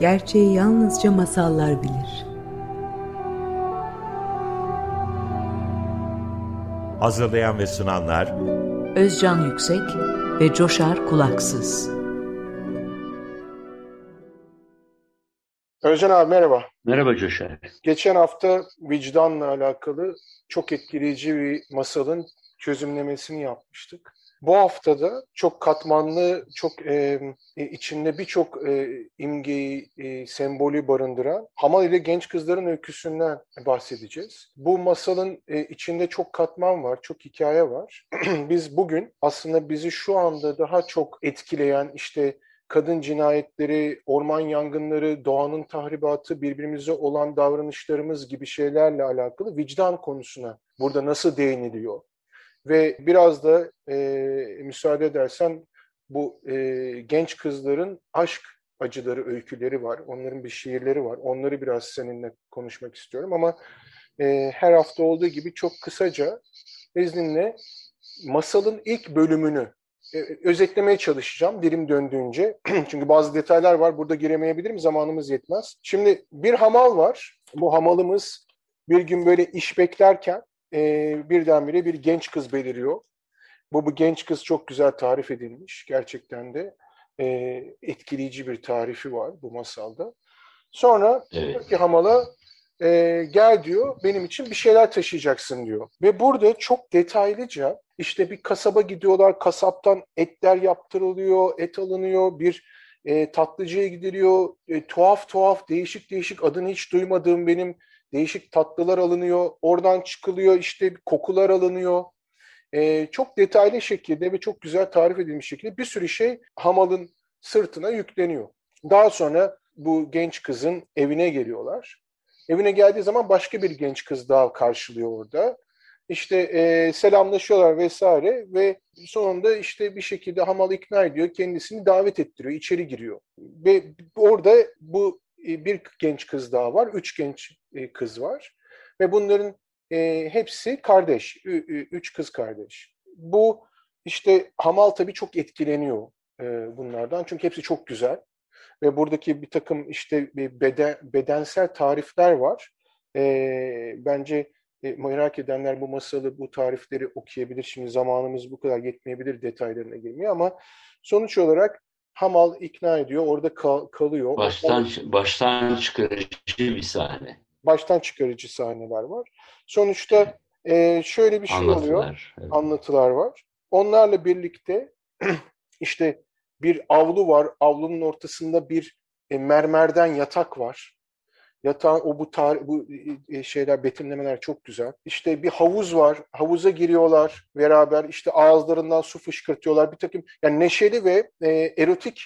Gerçeği yalnızca masallar bilir. Hazırlayan ve sunanlar Özcan Yüksek ve Coşar Kulaksız. Özcan abi merhaba. Merhaba Coşar. Geçen hafta vicdanla alakalı çok etkileyici bir masalın çözümlemesini yapmıştık. Bu haftada çok katmanlı, çok e, içinde birçok e, imgeyi, e, sembolü barındıran Hamal ile genç kızların öyküsünden bahsedeceğiz. Bu masalın e, içinde çok katman var, çok hikaye var. Biz bugün aslında bizi şu anda daha çok etkileyen işte kadın cinayetleri, orman yangınları, doğanın tahribatı, birbirimize olan davranışlarımız gibi şeylerle alakalı vicdan konusuna burada nasıl değiniliyor? Ve biraz da e, müsaade edersen bu e, genç kızların aşk acıları, öyküleri var. Onların bir şiirleri var. Onları biraz seninle konuşmak istiyorum ama e, her hafta olduğu gibi çok kısaca izninle masalın ilk bölümünü e, özetlemeye çalışacağım dilim döndüğünce. Çünkü bazı detaylar var. Burada giremeyebilirim. Zamanımız yetmez. Şimdi bir hamal var. Bu hamalımız bir gün böyle iş beklerken e, birdenbire bir genç kız beliriyor. Bu, bu genç kız çok güzel tarif edilmiş. Gerçekten de e, etkileyici bir tarifi var bu masalda. Sonra evet. diyor ki hamala e, gel diyor benim için bir şeyler taşıyacaksın diyor. Ve burada çok detaylıca işte bir kasaba gidiyorlar, kasaptan etler yaptırılıyor, et alınıyor, bir e, tatlıcıya gidiliyor, e, tuhaf tuhaf, değişik değişik adını hiç duymadığım benim değişik tatlılar alınıyor, oradan çıkılıyor işte kokular alınıyor. E, çok detaylı şekilde ve çok güzel tarif edilmiş şekilde bir sürü şey hamalın sırtına yükleniyor. Daha sonra bu genç kızın evine geliyorlar. Evine geldiği zaman başka bir genç kız daha karşılıyor orada. İşte e, selamlaşıyorlar vesaire ve sonunda işte bir şekilde Hamal ikna ediyor, kendisini davet ettiriyor, içeri giriyor. Ve orada bu bir genç kız daha var, üç genç e, kız var ve bunların e, hepsi kardeş, üç kız kardeş. Bu işte Hamal tabii çok etkileniyor e, bunlardan çünkü hepsi çok güzel ve buradaki bir takım işte beden, bedensel tarifler var. E, bence e, merak edenler bu masalı, bu tarifleri okuyabilir. Şimdi zamanımız bu kadar yetmeyebilir detaylarına girmeye ama sonuç olarak Hamal ikna ediyor, orada kal, kalıyor. Baştan, baştan çıkarıcı bir sahne. Baştan çıkarıcı sahneler var. Sonuçta e, şöyle bir şey Anlatılar, oluyor, evet. anlatılar var. Onlarla birlikte işte bir avlu var, avlunun ortasında bir e, mermerden yatak var. Yatağın o bu tarih, bu şeyler betimlemeler çok güzel. İşte bir havuz var. Havuza giriyorlar beraber. İşte ağızlarından su fışkırtıyorlar. Bir takım yani neşeli ve e, erotik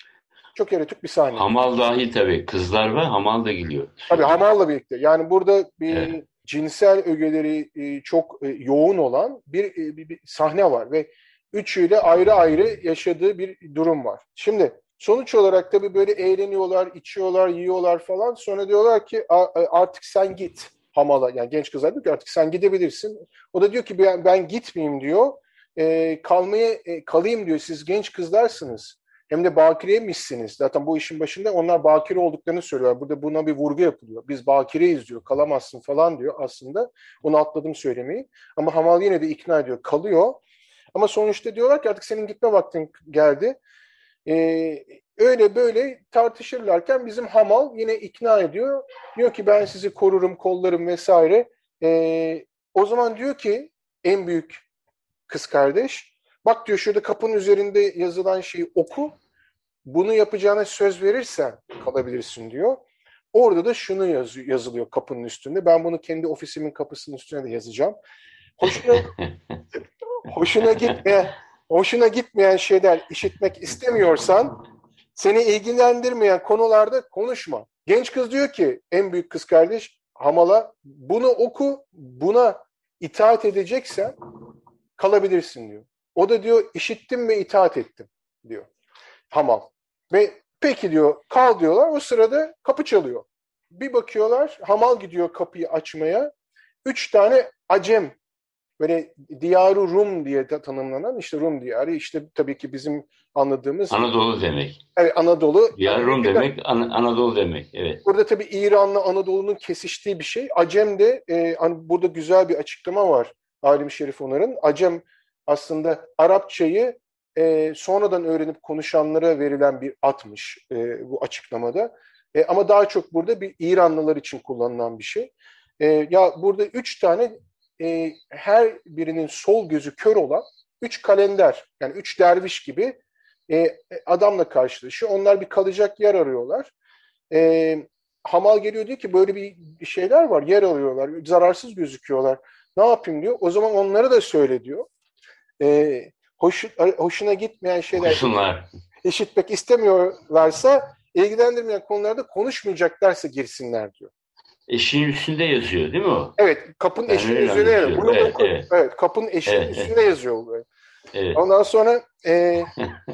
çok erotik bir sahne. Hamal dahil tabii. Kızlar ve hamal da geliyor. Tabii hamalla birlikte. Yani burada bir evet. cinsel ögeleri e, çok e, yoğun olan bir, e, bir, bir sahne var ve üçüyle ayrı ayrı yaşadığı bir durum var. Şimdi Sonuç olarak tabii böyle eğleniyorlar, içiyorlar, yiyorlar falan. Sonra diyorlar ki artık sen git hamala. Yani genç kızlar diyor ki artık sen gidebilirsin. O da diyor ki ben, ben gitmeyeyim diyor. E, kalmaya e, kalayım diyor. Siz genç kızlarsınız. Hem de bakireymişsiniz. Zaten bu işin başında onlar bakire olduklarını söylüyorlar. Burada buna bir vurgu yapılıyor. Biz bakireyiz diyor. Kalamazsın falan diyor aslında. Onu atladım söylemeyi. Ama Hamal yine de ikna ediyor. Kalıyor. Ama sonuçta diyorlar ki artık senin gitme vaktin geldi. Ee, öyle böyle tartışırlarken bizim Hamal yine ikna ediyor. Diyor ki ben sizi korurum, kollarım vesaire. Ee, o zaman diyor ki en büyük kız kardeş, bak diyor şurada kapının üzerinde yazılan şeyi oku. Bunu yapacağına söz verirsen kalabilirsin diyor. Orada da şunu yaz, yazılıyor kapının üstünde. Ben bunu kendi ofisimin kapısının üstüne de yazacağım. Hoşuna, hoşuna gitme hoşuna gitmeyen şeyler işitmek istemiyorsan seni ilgilendirmeyen konularda konuşma. Genç kız diyor ki en büyük kız kardeş Hamal'a bunu oku buna itaat edeceksen kalabilirsin diyor. O da diyor işittim ve itaat ettim diyor Hamal. Ve peki diyor kal diyorlar o sırada kapı çalıyor. Bir bakıyorlar Hamal gidiyor kapıyı açmaya. Üç tane acem böyle diyarı Rum diye de tanımlanan işte Rum diyarı işte tabii ki bizim anladığımız Anadolu demek. evet, Anadolu. Diyar Rum demek An- Anadolu demek. Evet. Burada tabii İran'la Anadolu'nun kesiştiği bir şey. Acem de e, hani burada güzel bir açıklama var Alim Şerif Onar'ın. Acem aslında Arapçayı e, sonradan öğrenip konuşanlara verilen bir atmış e, bu açıklamada. E, ama daha çok burada bir İranlılar için kullanılan bir şey. E, ya burada üç tane e, her birinin sol gözü kör olan üç kalender yani üç derviş gibi e, adamla karşılaşıyor. Onlar bir kalacak yer arıyorlar. E, Hamal geliyor diyor ki böyle bir şeyler var yer arıyorlar zararsız gözüküyorlar. Ne yapayım diyor. O zaman onlara da söyle diyor. E, hoş, hoşuna gitmeyen şeyler Okusunlar. işitmek istemiyorlarsa ilgilendirmeyen konularda konuşmayacaklarsa girsinler diyor. Eşiğin üstünde yazıyor değil mi o? Evet, kapının Ben öyle üzerine yazıyor. Bunu Evet, oku. evet. Evet, kapının eşiğinin Evet, üstünde yazıyor. Böyle. Evet. Ondan sonra e,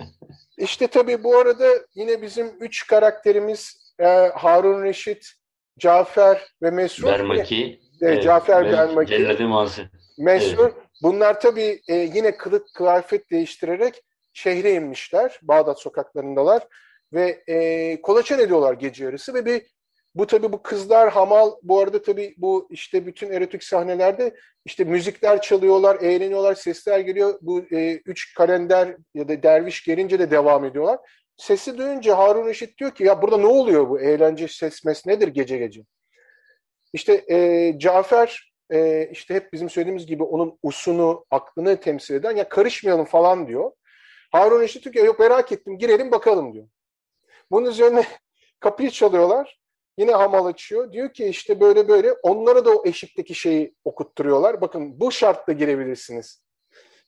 işte tabii bu arada yine bizim üç karakterimiz e, Harun Reşit, Cafer ve Mesrur. Bermaki. Evet, Cafer Bermaki, Bermaki. Celladi Mazı. Mesrur. Bunlar tabii e, yine kılık kıyafet değiştirerek şehre inmişler. Bağdat sokaklarındalar. Ve e, kolaçan ediyorlar gece yarısı ve bir bu tabii bu kızlar hamal bu arada tabii bu işte bütün erotik sahnelerde işte müzikler çalıyorlar, eğleniyorlar, sesler geliyor. Bu e, üç kalender ya da derviş gelince de devam ediyorlar. Sesi duyunca Harun Reşit diyor ki ya burada ne oluyor bu eğlence ses mes nedir gece gece? İşte e, Cafer e, işte hep bizim söylediğimiz gibi onun usunu, aklını temsil eden ya karışmayalım falan diyor. Harun Reşit diyor ki yok merak ettim girelim bakalım diyor. Bunun üzerine kapıyı çalıyorlar. Yine hamal açıyor. Diyor ki işte böyle böyle onlara da o eşikteki şeyi okutturuyorlar. Bakın bu şartla girebilirsiniz.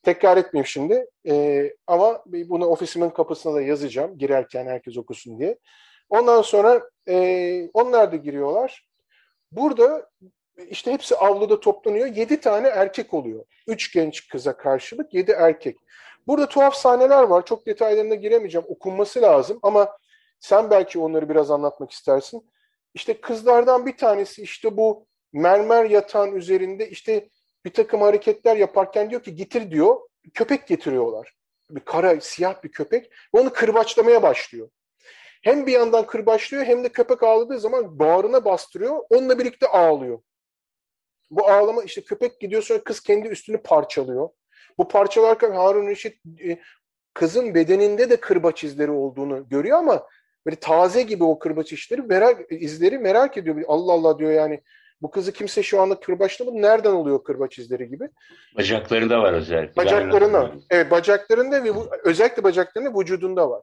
Tekrar etmeyeyim şimdi. Ee, ama bunu ofisimin kapısına da yazacağım. Girerken herkes okusun diye. Ondan sonra e, onlar da giriyorlar. Burada işte hepsi avluda toplanıyor. Yedi tane erkek oluyor. Üç genç kıza karşılık yedi erkek. Burada tuhaf sahneler var. Çok detaylarına giremeyeceğim. Okunması lazım ama sen belki onları biraz anlatmak istersin. İşte kızlardan bir tanesi işte bu mermer yatağın üzerinde işte bir takım hareketler yaparken diyor ki getir diyor. Köpek getiriyorlar. Bir kara siyah bir köpek ve onu kırbaçlamaya başlıyor. Hem bir yandan kırbaçlıyor hem de köpek ağladığı zaman bağrına bastırıyor. Onunla birlikte ağlıyor. Bu ağlama işte köpek gidiyor sonra kız kendi üstünü parçalıyor. Bu parçalarken Harun Reşit kızın bedeninde de kırbaç izleri olduğunu görüyor ama böyle taze gibi o kırbaç izleri merak, izleri merak ediyor. Allah Allah diyor yani bu kızı kimse şu anda kırbaçlamadı. Nereden oluyor kırbaç izleri gibi? Bacaklarında var özellikle. Bacaklarında. Evet bacaklarında ve bu, özellikle bacaklarında vücudunda var.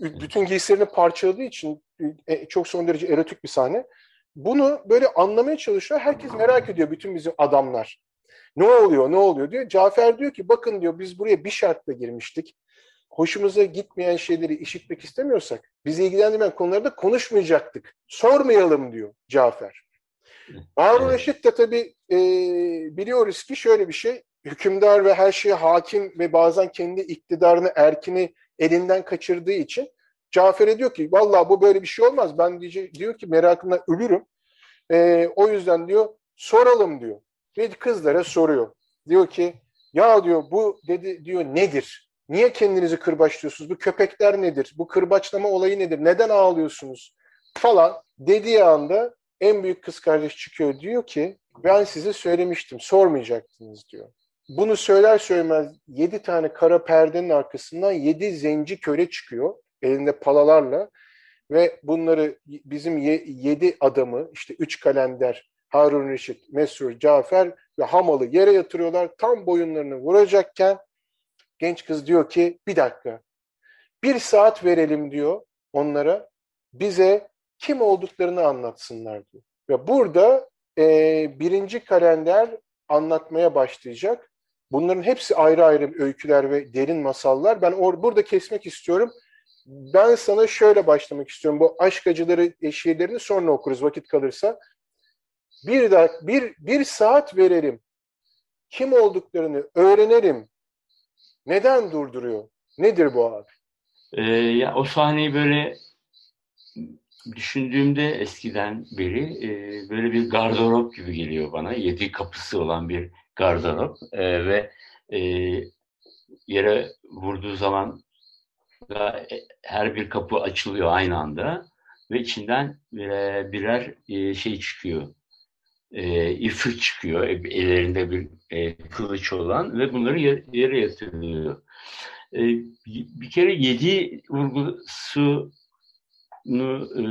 Bütün giysilerini parçaladığı için çok son derece erotik bir sahne. Bunu böyle anlamaya çalışıyor. Herkes merak ediyor bütün bizim adamlar. Ne oluyor, ne oluyor diyor. Cafer diyor ki bakın diyor biz buraya bir şartla girmiştik. Hoşumuza gitmeyen şeyleri işitmek istemiyorsak bizi ilgilendirmeyen konularda konuşmayacaktık. Sormayalım diyor Cafer. Harun. Reşit de tabii e, biliyoruz ki şöyle bir şey. Hükümdar ve her şeye hakim ve bazen kendi iktidarını, erkini elinden kaçırdığı için Cafer'e diyor ki vallahi bu böyle bir şey olmaz. Ben diyecek, diyor ki merakımdan ölürüm. E, o yüzden diyor soralım diyor. Ve kızlara soruyor. Diyor ki ya diyor bu dedi diyor nedir? Niye kendinizi kırbaçlıyorsunuz? Bu köpekler nedir? Bu kırbaçlama olayı nedir? Neden ağlıyorsunuz? Falan dediği anda en büyük kız kardeş çıkıyor diyor ki ben size söylemiştim sormayacaktınız diyor. Bunu söyler söylemez yedi tane kara perdenin arkasından yedi zenci köle çıkıyor elinde palalarla ve bunları bizim ye, yedi adamı işte üç kalender Harun Reşit, Mesrur, Cafer ve Hamal'ı yere yatırıyorlar. Tam boyunlarını vuracakken genç kız diyor ki bir dakika bir saat verelim diyor onlara bize kim olduklarını anlatsınlar diyor. Ve burada e, birinci kalender anlatmaya başlayacak. Bunların hepsi ayrı ayrı öyküler ve derin masallar. Ben or burada kesmek istiyorum. Ben sana şöyle başlamak istiyorum. Bu aşk acıları eşiğlerini sonra okuruz vakit kalırsa. Bir, dakika, bir, bir saat verelim. Kim olduklarını öğrenelim. Neden durduruyor? Nedir bu abi? Ee, ya o sahneyi böyle düşündüğümde eskiden beri e, böyle bir gardırop gibi geliyor bana. Yedi kapısı olan bir gardırop e, ve e, yere vurduğu zaman da her bir kapı açılıyor aynı anda ve içinden birer, birer e, şey çıkıyor. E, ifrit çıkıyor. E, ellerinde bir e, kılıç olan ve bunları yere yatırılıyor. E, bir kere yedi vurgusunu e,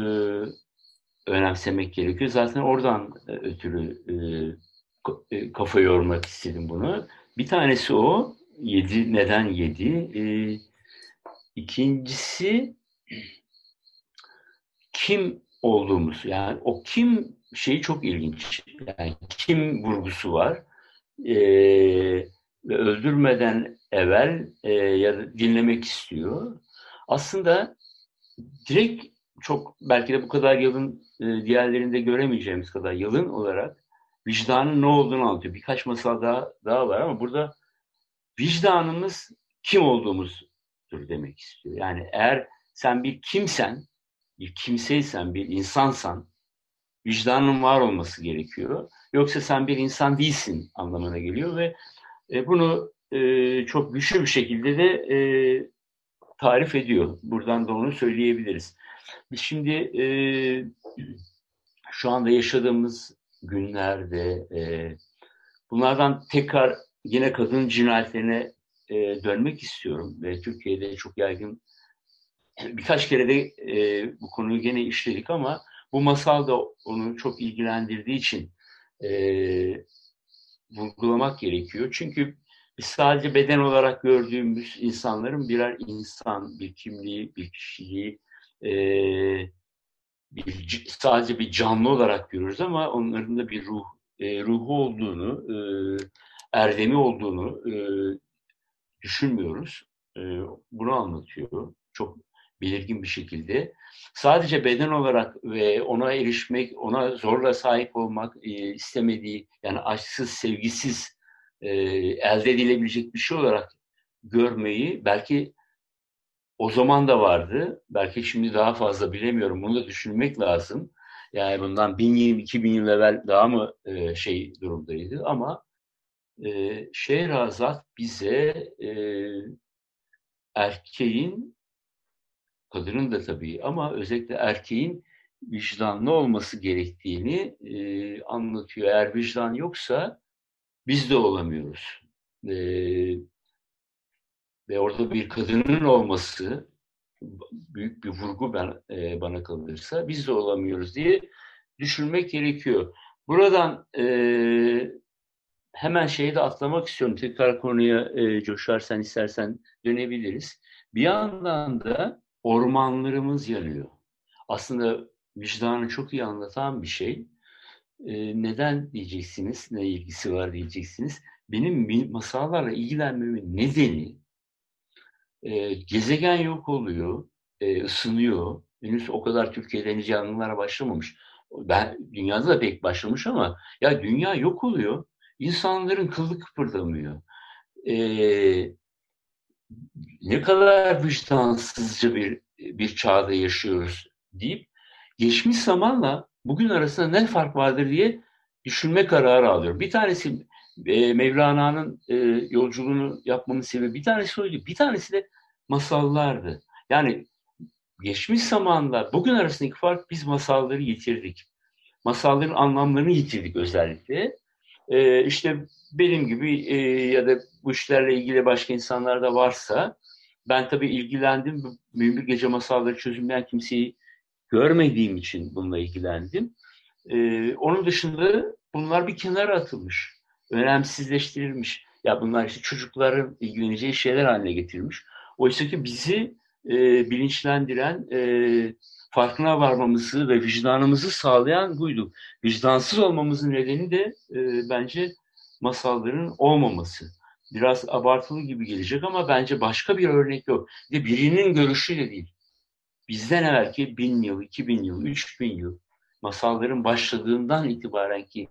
önemsemek gerekiyor. Zaten oradan e, ötürü e, e, kafa yormak istedim bunu. Bir tanesi o. Yedi, neden yedi? E, ikincisi kim olduğumuz. Yani o kim şeyi çok ilginç. Yani kim vurgusu var. E, ve öldürmeden evvel e, ya da dinlemek istiyor. Aslında direkt çok belki de bu kadar yılın e, diğerlerinde göremeyeceğimiz kadar yılın olarak vicdanın ne olduğunu anlatıyor. Birkaç masal daha, daha var ama burada vicdanımız kim olduğumuzdur demek istiyor. Yani eğer sen bir kimsen, bir kimseysen, bir insansan vicdanın var olması gerekiyor. Yoksa sen bir insan değilsin anlamına geliyor ve e, bunu e, çok güçlü bir şekilde de e, tarif ediyor. Buradan da onu söyleyebiliriz. Biz şimdi şu anda yaşadığımız günlerde bunlardan tekrar yine kadın cinayetlerine dönmek istiyorum. Ve Türkiye'de çok yaygın birkaç kere de bu konuyu gene işledik ama bu masal da onu çok ilgilendirdiği için e, vurgulamak gerekiyor. Çünkü biz sadece beden olarak gördüğümüz insanların birer insan, bir kimliği, bir kişiliği, e, bir, sadece bir canlı olarak görürüz ama onların da bir ruh e, ruhu olduğunu, e, erdemi olduğunu e, düşünmüyoruz. E, bunu anlatıyor çok belirgin bir şekilde. Sadece beden olarak ve ona erişmek, ona zorla sahip olmak e, istemediği, yani aşksız, sevgisiz e, elde edilebilecek bir şey olarak görmeyi belki o zaman da vardı. Belki şimdi daha fazla bilemiyorum. Bunu da düşünmek lazım. Yani bundan bin yıl, iki bin yıl evvel daha mı e, şey durumdaydı ama e, Şehrazat bize e, erkeğin, kadının da tabii ama özellikle erkeğin vicdanlı olması gerektiğini e, anlatıyor. Eğer vicdan yoksa biz de olamıyoruz. E, ve orada bir kadının olması büyük bir vurgu ben, e, bana kalırsa biz de olamıyoruz diye düşünmek gerekiyor. Buradan e, hemen şeyi de atlamak istiyorum. Tekrar konuya e, coşarsan istersen dönebiliriz. Bir yandan da ormanlarımız yanıyor. Aslında vicdanı çok iyi anlatan bir şey. E, neden diyeceksiniz, ne ilgisi var diyeceksiniz. Benim masallarla ilgilenmemin nedeni e, gezegen yok oluyor, e, ısınıyor. Henüz o kadar Türkiye'de henüz yangınlara başlamamış. Ben dünyada da pek başlamış ama ya dünya yok oluyor. İnsanların kıllı kıpırdamıyor. E, ne kadar vicdansızca bir bir çağda yaşıyoruz deyip geçmiş zamanla bugün arasında ne fark vardır diye düşünme kararı alıyorum. Bir tanesi e, Mevlana'nın e, yolculuğunu yapmamın sebebi bir tanesi oydu. Bir tanesi de masallardı. Yani geçmiş zamanda bugün arasındaki fark biz masalları yitirdik. Masalların anlamlarını yitirdik özellikle. Ee, işte benim gibi e, ya da bu işlerle ilgili başka insanlar da varsa ben tabii ilgilendim. Mümbir Gece Masalları çözümleyen kimseyi görmediğim için bununla ilgilendim. Ee, onun dışında bunlar bir kenara atılmış önemsizleştirilmiş. Ya bunlar işte çocukların ilgileneceği şeyler haline getirilmiş. Oysa ki bizi e, bilinçlendiren, e, farkına varmamızı ve vicdanımızı sağlayan buydu. Vicdansız olmamızın nedeni de e, bence masalların olmaması. Biraz abartılı gibi gelecek ama bence başka bir örnek yok. De birinin görüşüyle değil. Bizden evvelki bin yıl, iki bin yıl, üç bin yıl masalların başladığından itibaren ki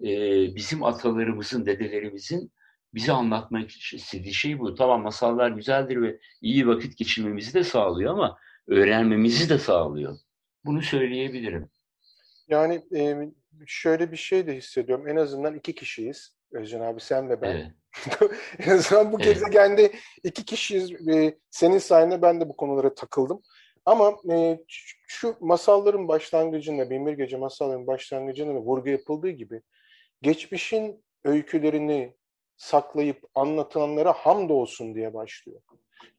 e, bizim atalarımızın, dedelerimizin bize anlatmak istediği şey bu. Tamam masallar güzeldir ve iyi vakit geçirmemizi de sağlıyor ama öğrenmemizi de sağlıyor. Bunu söyleyebilirim. Yani e, şöyle bir şey de hissediyorum. En azından iki kişiyiz. Özcan abi sen ve ben. Evet. en azından bu evet. gezegende iki kişiyiz. E, senin sayende ben de bu konulara takıldım. Ama e, şu masalların başlangıcında, Binbir Gece masalların başlangıcında vurgu yapıldığı gibi geçmişin öykülerini saklayıp anlatılanlara hamdolsun diye başlıyor.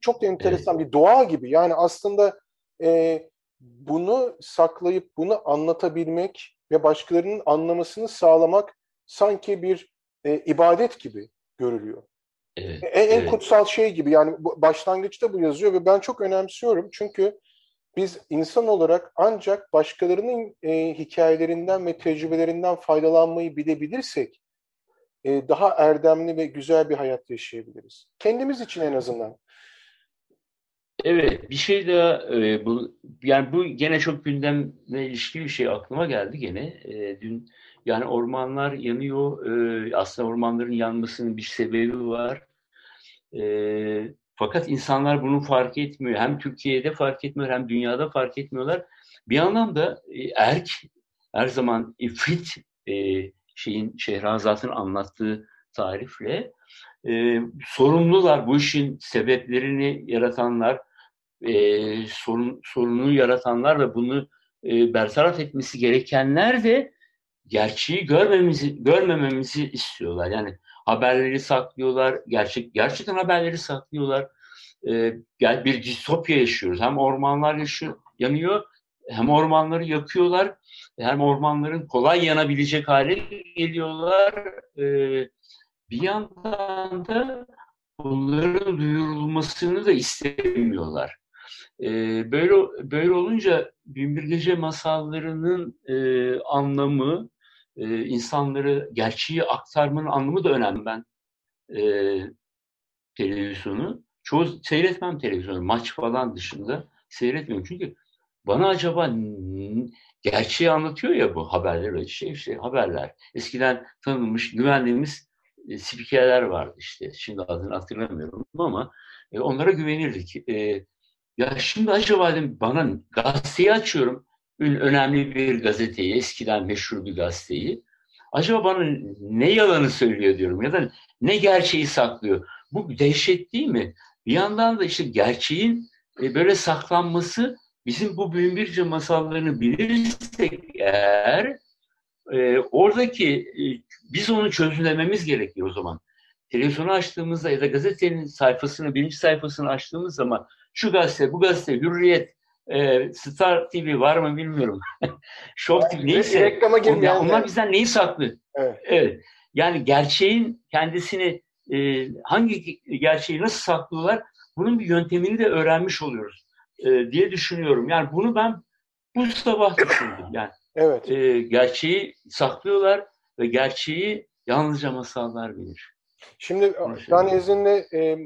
Çok enteresan evet. bir dua gibi. Yani aslında e, bunu saklayıp bunu anlatabilmek ve başkalarının anlamasını sağlamak sanki bir e, ibadet gibi görülüyor. Evet, en, en evet. kutsal şey gibi yani başlangıçta bu yazıyor ve ben çok önemsiyorum çünkü biz insan olarak ancak başkalarının e, hikayelerinden ve tecrübelerinden faydalanmayı bilebilirsek e, daha erdemli ve güzel bir hayat yaşayabiliriz. Kendimiz için en azından. Evet, bir şey daha e, bu yani bu gene çok gündemle ilişkili bir şey aklıma geldi gene. E, dün yani ormanlar yanıyor. E, aslında ormanların yanmasının bir sebebi var. E, fakat insanlar bunu fark etmiyor. Hem Türkiye'de fark etmiyor hem dünyada fark etmiyorlar. Bir anlamda e, erk her zaman ifrit e, şeyin Şehrazat'ın anlattığı tarifle e, sorumlular bu işin sebeplerini yaratanlar e, sorun, sorunu yaratanlar ve bunu e, bertaraf etmesi gerekenler de gerçeği görmemizi görmememizi istiyorlar. Yani haberleri saklıyorlar, gerçek gerçekten haberleri saklıyorlar. E, bir distopya yaşıyoruz. Hem ormanlar yaşıyor, yanıyor, hem ormanları yakıyorlar, hem ormanların kolay yanabilecek hale geliyorlar. E, bir yandan da bunların duyurulmasını da istemiyorlar. E, böyle böyle olunca Binbir Gece masallarının e, anlamı, e, insanları gerçeği aktarmanın anlamı da önemli. Ben e, televizyonu çoğu seyretmem televizyonu maç falan dışında seyretmiyorum çünkü bana acaba gerçeği anlatıyor ya bu haberler öyle şey işte haberler. Eskiden tanınmış güvendiğimiz e, spikerler vardı işte. Şimdi adını hatırlamıyorum ama e, onlara güvenirdik. E, ya şimdi acaba dedim, bana gazeteyi açıyorum. Önemli bir gazeteyi, eskiden meşhur bir gazeteyi. Acaba bana ne yalanı söylüyor diyorum ya da ne gerçeği saklıyor. Bu dehşet değil mi? Bir yandan da işte gerçeğin e, böyle saklanması bizim bu Büyünbirce masallarını bilirsek eğer e, oradaki e, biz onu çözümlememiz gerekiyor o zaman. Televizyonu açtığımızda ya da gazetenin sayfasını, birinci sayfasını açtığımız zaman şu gazete, bu gazete, Hürriyet, e, Star TV var mı bilmiyorum. Show TV neyse. Reklama onlar, onlar bizden neyi saklı? Evet. evet. Yani gerçeğin kendisini e, hangi gerçeği nasıl saklıyorlar bunun bir yöntemini de öğrenmiş oluyoruz e, diye düşünüyorum. Yani bunu ben bu sabah düşündüm. Yani evet. e, gerçeği saklıyorlar ve gerçeği yalnızca masallar bilir. Şimdi ben izninle e,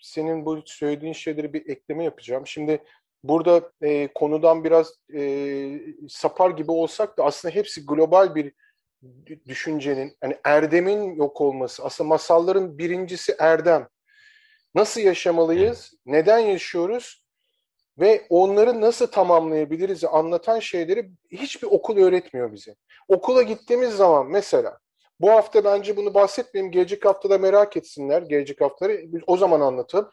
senin bu söylediğin şeyleri bir ekleme yapacağım. Şimdi burada e, konudan biraz e, sapar gibi olsak da aslında hepsi global bir düşüncenin, yani erdemin yok olması. Aslında masalların birincisi erdem. Nasıl yaşamalıyız? Neden yaşıyoruz? Ve onları nasıl tamamlayabiliriz anlatan şeyleri hiçbir okul öğretmiyor bize. Okula gittiğimiz zaman mesela bu hafta bence bunu bahsetmeyeyim. Gelecek haftada merak etsinler. Gelecek haftaları o zaman anlatalım.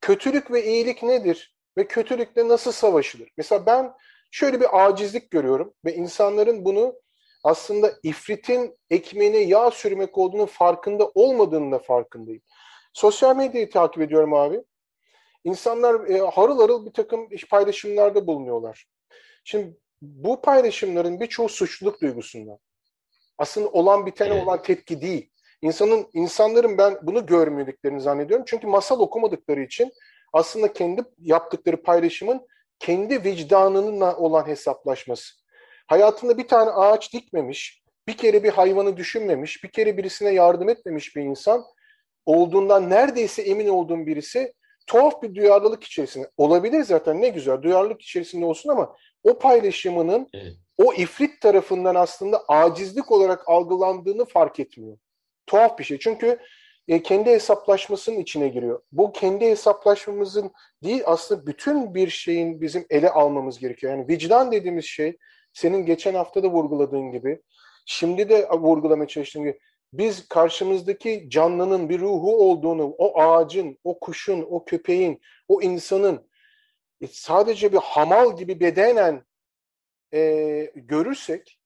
Kötülük ve iyilik nedir? Ve kötülükle nasıl savaşılır? Mesela ben şöyle bir acizlik görüyorum ve insanların bunu aslında ifritin ekmeğine yağ sürmek olduğunu farkında olmadığını da farkındayım. Sosyal medyayı takip ediyorum abi. İnsanlar e, harıl harıl bir takım paylaşımlarda bulunuyorlar. Şimdi bu paylaşımların birçoğu suçluluk duygusundan. Aslında olan bitene evet. olan tepki değil. İnsanın insanların ben bunu görmediklerini zannediyorum. Çünkü masal okumadıkları için aslında kendi yaptıkları paylaşımın kendi vicdanınınla olan hesaplaşması. Hayatında bir tane ağaç dikmemiş, bir kere bir hayvanı düşünmemiş, bir kere birisine yardım etmemiş bir insan olduğundan neredeyse emin olduğum birisi tuhaf bir duyarlılık içerisinde olabilir zaten ne güzel duyarlılık içerisinde olsun ama o paylaşımının evet o ifrit tarafından aslında acizlik olarak algılandığını fark etmiyor. Tuhaf bir şey. Çünkü e, kendi hesaplaşmasının içine giriyor. Bu kendi hesaplaşmamızın değil aslında bütün bir şeyin bizim ele almamız gerekiyor. Yani vicdan dediğimiz şey senin geçen hafta da vurguladığın gibi, şimdi de vurgulamaya çalıştığım gibi biz karşımızdaki canlının bir ruhu olduğunu, o ağacın, o kuşun, o köpeğin, o insanın e, sadece bir hamal gibi bedenen e, görürsek,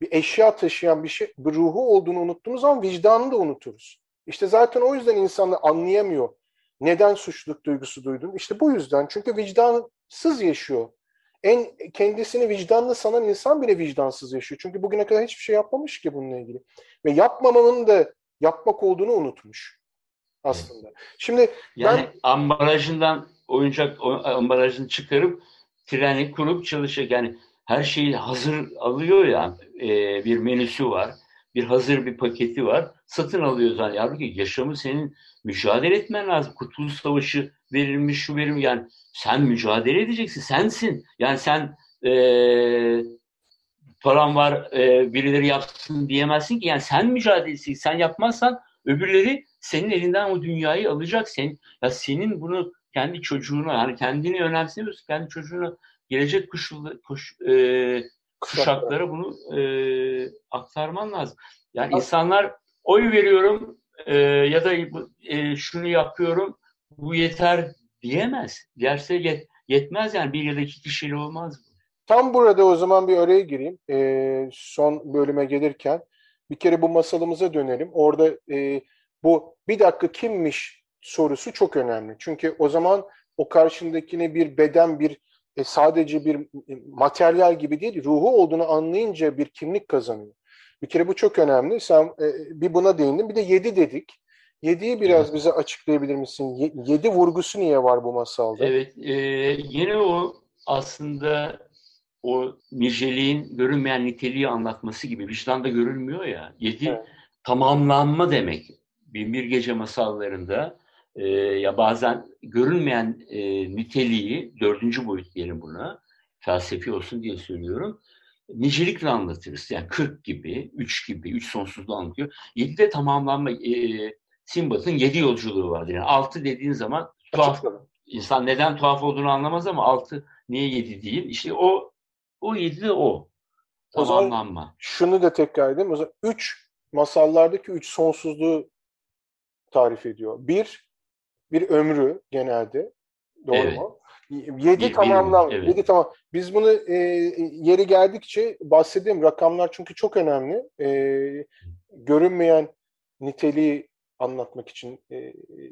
bir eşya taşıyan bir şey, bir ruhu olduğunu unuttuğumuz zaman vicdanını da unuturuz. İşte zaten o yüzden insanlar anlayamıyor. Neden suçluluk duygusu duydun? İşte bu yüzden. Çünkü vicdansız yaşıyor. En kendisini vicdanlı sanan insan bile vicdansız yaşıyor. Çünkü bugüne kadar hiçbir şey yapmamış ki bununla ilgili. Ve yapmamanın da yapmak olduğunu unutmuş aslında. Şimdi yani ben... ambalajından oyuncak ambalajını çıkarıp treni kurup çalışacak. Yani her şeyi hazır alıyor ya e, bir menüsü var. Bir hazır bir paketi var. Satın alıyor zaten. Halbuki yaşamı senin mücadele etmen lazım. Kurtuluş Savaşı verilmiş, şu verilmiş. Yani sen mücadele edeceksin. Sensin. Yani sen e, param var e, birileri yapsın diyemezsin ki. Yani sen mücadelesi sen yapmazsan öbürleri senin elinden o dünyayı alacak. Sen, ya senin bunu kendi çocuğuna yani kendini önemsemiyorsun. Kendi çocuğuna gelecek kuşu, kuş, e, kuşaklara bunu e, aktarman lazım. Yani insanlar oy veriyorum e, ya da e, şunu yapıyorum bu yeter diyemez. Derse yet, yetmez yani bir ya da iki kişiyle olmaz bu. Tam burada o zaman bir araya gireyim. E, son bölüme gelirken bir kere bu masalımıza dönelim. Orada e, bu bir dakika kimmiş sorusu çok önemli. Çünkü o zaman o karşındakine bir beden, bir e, sadece bir e, materyal gibi değil, ruhu olduğunu anlayınca bir kimlik kazanıyor. Bir kere bu çok önemli. Sen e, bir buna değindin. Bir de yedi dedik. Yediyi biraz bize açıklayabilir misin? Ye, yedi vurgusu niye var bu masalda? Evet. E, yine o aslında o niceliğin görünmeyen niteliği anlatması gibi. Vicdanda görülmüyor ya. Yedi evet. tamamlanma demek. Binbir Gece masallarında e, ya bazen görünmeyen e, niteliği, dördüncü boyut diyelim buna, felsefi olsun diye söylüyorum, nicelikle anlatırız. Yani 40 gibi, 3 gibi, 3 sonsuzluğu anlatıyor. 7'de tamamlanma, e, Simbat'ın 7 yolculuğu vardır. Yani 6 dediğin zaman tuhaf, insan neden tuhaf olduğunu anlamaz ama 6 niye 7 değil? İşte o o 7 de o. Tamamlanma. O zaman şunu da tekrar edeyim. O zaman 3 masallardaki 3 sonsuzluğu tarif ediyor. Bir, bir ömrü genelde. Doğru evet. mu? Yedi tamamlan. Evet. Yedi tamam. Biz bunu e, yeri geldikçe bahsedeyim. Rakamlar çünkü çok önemli. E, görünmeyen niteliği anlatmak için e,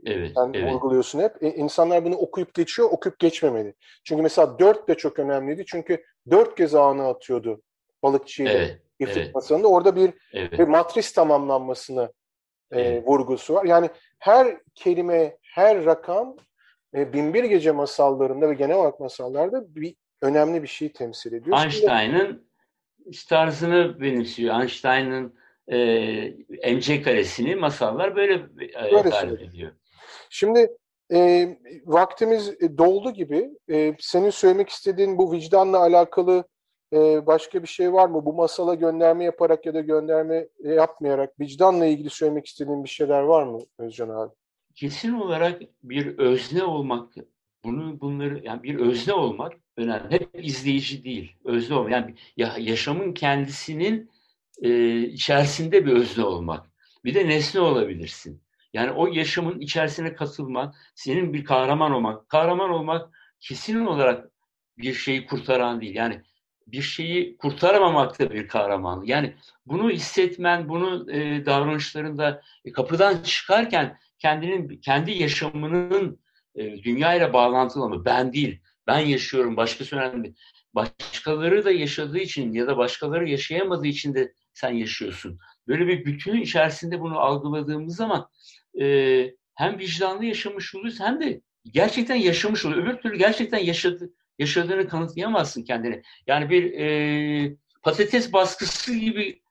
evet, sen evet. vurguluyorsun hep. E, insanlar bunu okuyup geçiyor, okuyup geçmemeli. Çünkü mesela dört de çok önemliydi. Çünkü dört kez ağını atıyordu balıkçıyla evet, ifrit evet. masalında. Orada bir, evet. bir matris tamamlanmasını e, evet. vurgusu var. Yani her kelime, her rakam e, Binbir Gece masallarında ve genel olarak masallarda bir önemli bir şey temsil ediyor. Einstein'ın tarzını benimsiyor. Einstein'ın e, MC karesini masallar böyle, e, böyle tarif ediyor. Şimdi e, vaktimiz doldu gibi. E, senin söylemek istediğin bu vicdanla alakalı e, başka bir şey var mı? Bu masala gönderme yaparak ya da gönderme yapmayarak vicdanla ilgili söylemek istediğin bir şeyler var mı Özcan abi? Kesin olarak bir özne olmak, bunu bunları yani bir özne olmak önemli. Hep izleyici değil, özne olmak. Yani ya, yaşamın kendisinin e, içerisinde bir özne olmak. Bir de nesne olabilirsin. Yani o yaşamın içerisine katılmak, senin bir kahraman olmak. Kahraman olmak kesin olarak bir şeyi kurtaran değil. Yani bir şeyi kurtaramamak da bir kahraman. Yani bunu hissetmen, bunu e, davranışlarında e, kapıdan çıkarken kendinin kendi yaşamının e, dünya bağlantılı mı? Ben değil. Ben yaşıyorum. Başkası önemli. Başkaları da yaşadığı için ya da başkaları yaşayamadığı için de sen yaşıyorsun. Böyle bir bütünün içerisinde bunu algıladığımız zaman e, hem vicdanlı yaşamış oluyoruz hem de gerçekten yaşamış oluyor. Öbür türlü gerçekten yaşadı, yaşadığını kanıtlayamazsın kendini. Yani bir e, patates baskısı gibi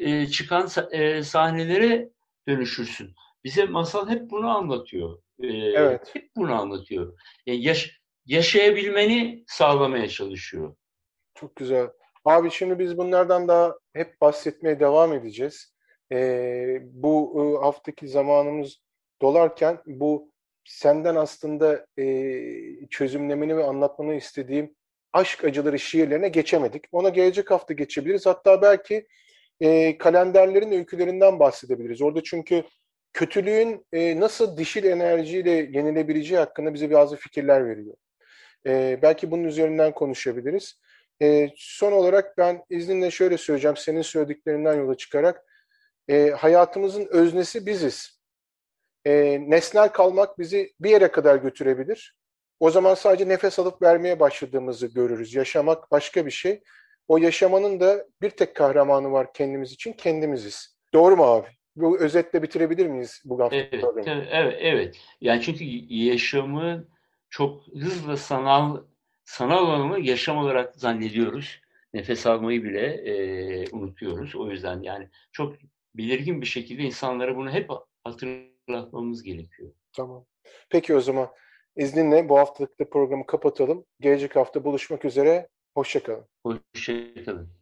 e, çıkan e, sahnelere dönüşürsün. Bize masal hep bunu anlatıyor. E, evet. Hep bunu anlatıyor. Yani yaş, yaşayabilmeni sağlamaya çalışıyor. Çok güzel. Abi şimdi biz bunlardan daha hep bahsetmeye devam edeceğiz. Ee, bu e, haftaki zamanımız dolarken bu senden aslında e, çözümlemeni ve anlatmanı istediğim aşk acıları şiirlerine geçemedik. Ona gelecek hafta geçebiliriz. Hatta belki e, kalenderlerin öykülerinden bahsedebiliriz. Orada çünkü kötülüğün e, nasıl dişil enerjiyle yenilebileceği hakkında bize bazı fikirler veriyor. E, belki bunun üzerinden konuşabiliriz. E, son olarak ben izninle şöyle söyleyeceğim, senin söylediklerinden yola çıkarak. E, hayatımızın öznesi biziz. E, nesnel kalmak bizi bir yere kadar götürebilir. O zaman sadece nefes alıp vermeye başladığımızı görürüz. Yaşamak başka bir şey. O yaşamanın da bir tek kahramanı var kendimiz için, kendimiziz. Doğru mu abi? Bu özetle bitirebilir miyiz bu hafta evet, Evet, evet. Yani çünkü yaşamı çok hızlı sanal sanal olanı yaşam olarak zannediyoruz. Nefes almayı bile e, unutuyoruz. O yüzden yani çok belirgin bir şekilde insanlara bunu hep hatırlatmamız gerekiyor. Tamam. Peki o zaman izninle bu haftalıkta programı kapatalım. Gelecek hafta buluşmak üzere. Hoşçakalın. Hoşçakalın.